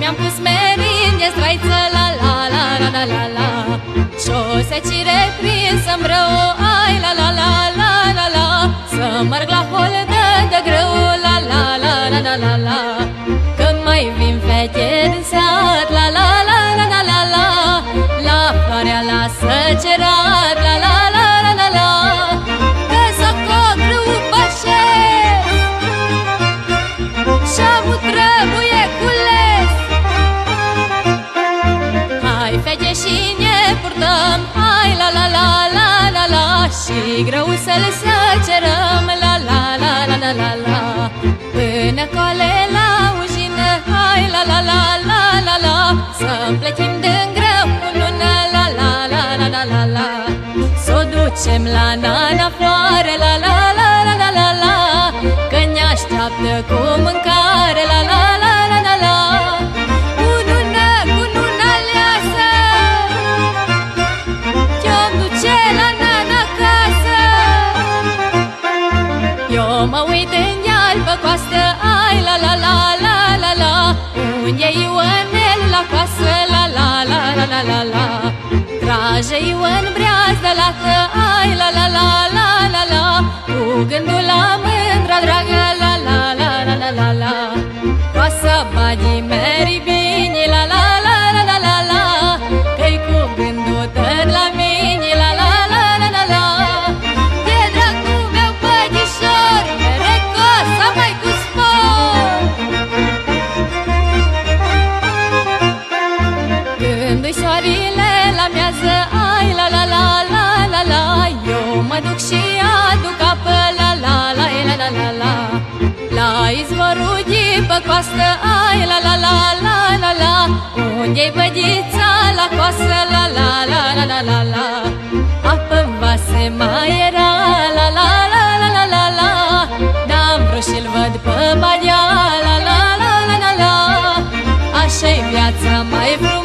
mi-am pus merinde straiță la la la la la la la Și-o secire prinsă-mi rău Ai la la la la la la Să merg la holdă de greu La la la la la la la Când mai vin fete din sat La la la la la la la La floarea la săgerat La la la la Și greu să-l săgerăm La la la la la la la Până cole la ujină Hai la la la la la la Să plătim din greu cu lună La la la la la la la Să o ducem la nana floare La la la la la la la Că ne așteaptă cu mâncare La la la la la la Eu mă uit în iarbă coastă Ai la la la la la la Unde e Ionel la casă La la la la la la la Trage Ion breaz de lată Ai la la la la la la Cu gândul la mândra dragă La la la la la la la Coasa banii meri bine La la la la să ai la la la la la la Eu mă duc și aduc apă la la la la la la la La izvorul pe coastă ai la la la la la la Unde-i bădița la coastă la la la la la la la Apă vase mai era la la la la la la la N-am vrut și-l văd pe badia la la la la la la Așa-i viața mai frumoasă